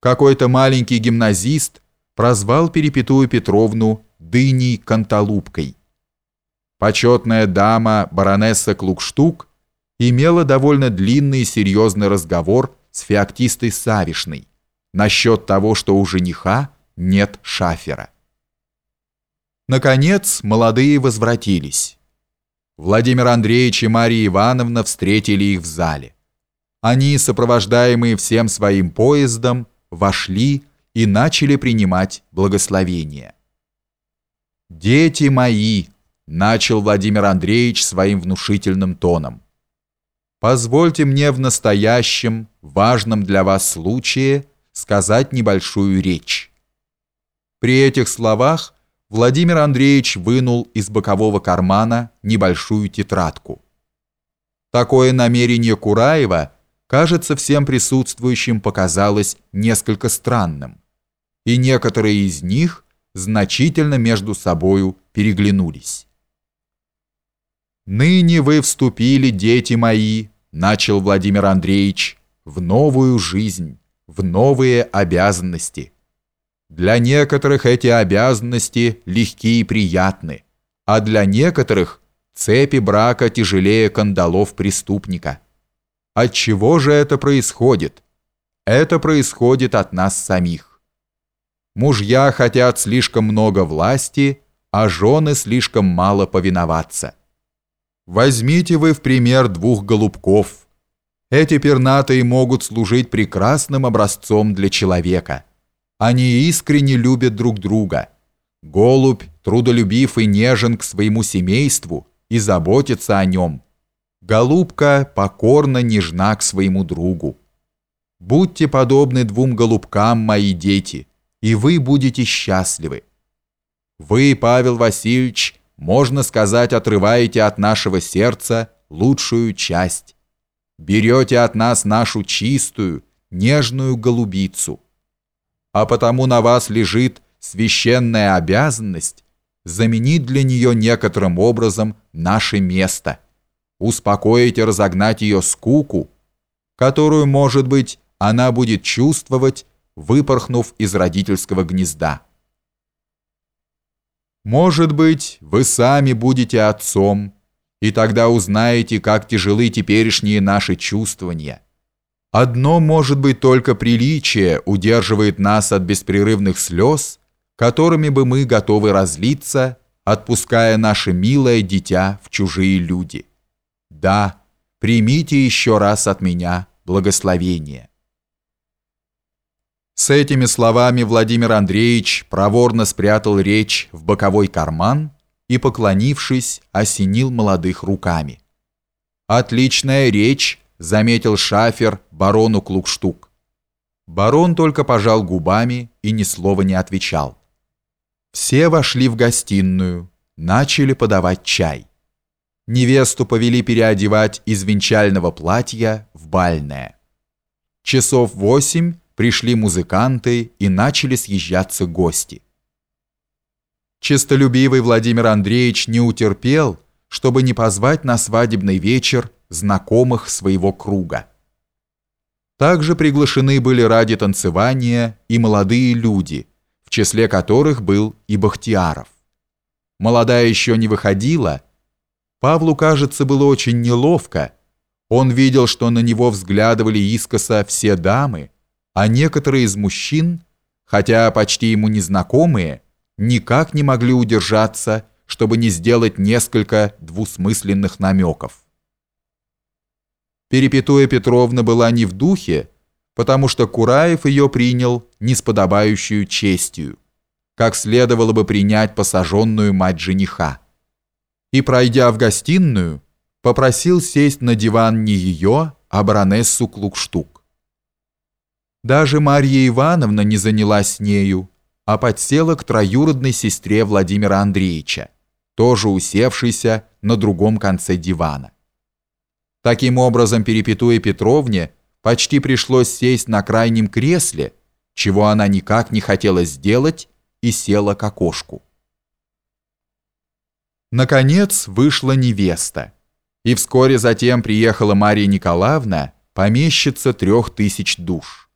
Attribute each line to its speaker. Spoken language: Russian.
Speaker 1: какой-то маленький гимназист прозвал Перепетую Петровну «дыней канталупкой». Почетная дама баронесса Клукштук имела довольно длинный и серьезный разговор с феоктистой Савишной насчет того, что у жениха нет шафера. Наконец, молодые возвратились. Владимир Андреевич и Мария Ивановна встретили их в зале. Они, сопровождаемые всем своим поездом, вошли и начали принимать благословение. «Дети мои!» – начал Владимир Андреевич своим внушительным тоном. «Позвольте мне в настоящем, важном для вас случае сказать небольшую речь». При этих словах Владимир Андреевич вынул из бокового кармана небольшую тетрадку. Такое намерение Кураева – кажется, всем присутствующим показалось несколько странным, и некоторые из них значительно между собою переглянулись. «Ныне вы вступили, дети мои», — начал Владимир Андреевич, «в новую жизнь, в новые обязанности. Для некоторых эти обязанности легкие и приятны, а для некоторых цепи брака тяжелее кандалов преступника». От чего же это происходит? Это происходит от нас самих. Мужья хотят слишком много власти, а жены слишком мало повиноваться. Возьмите вы в пример двух голубков. Эти пернатые могут служить прекрасным образцом для человека. Они искренне любят друг друга. Голубь трудолюбив и нежен к своему семейству и заботится о нем – Голубка покорно нежна к своему другу. Будьте подобны двум голубкам, мои дети, и вы будете счастливы. Вы, Павел Васильевич, можно сказать, отрываете от нашего сердца лучшую часть. Берете от нас нашу чистую, нежную голубицу. А потому на вас лежит священная обязанность заменить для нее некоторым образом наше место – успокоить и разогнать ее скуку, которую, может быть, она будет чувствовать, выпорхнув из родительского гнезда. Может быть, вы сами будете отцом, и тогда узнаете, как тяжелы теперешние наши чувствования. Одно, может быть, только приличие удерживает нас от беспрерывных слез, которыми бы мы готовы разлиться, отпуская наше милое дитя в чужие люди. Да, примите еще раз от меня благословение. С этими словами Владимир Андреевич проворно спрятал речь в боковой карман и, поклонившись, осенил молодых руками. «Отличная речь», — заметил шафер барону Клукштук. Барон только пожал губами и ни слова не отвечал. Все вошли в гостиную, начали подавать чай невесту повели переодевать из венчального платья в бальное. Часов восемь пришли музыканты и начали съезжаться гости. Честолюбивый Владимир Андреевич не утерпел, чтобы не позвать на свадебный вечер знакомых своего круга. Также приглашены были ради танцевания и молодые люди, в числе которых был и Бахтияров. Молодая еще не выходила, Павлу, кажется, было очень неловко. Он видел, что на него взглядывали искоса все дамы, а некоторые из мужчин, хотя почти ему незнакомые, никак не могли удержаться, чтобы не сделать несколько двусмысленных намеков. Перепетуя Петровна была не в духе, потому что Кураев ее принял не с подобающую честью, как следовало бы принять посаженную мать жениха и, пройдя в гостиную, попросил сесть на диван не ее, а баронессу Клукштук. Даже Марья Ивановна не занялась нею, а подсела к троюродной сестре Владимира Андреевича, тоже усевшейся на другом конце дивана. Таким образом, Перепетуя Петровне почти пришлось сесть на крайнем кресле, чего она никак не хотела сделать, и села к окошку. Наконец вышла невеста, и вскоре затем приехала Мария Николаевна, помещица трех тысяч душ.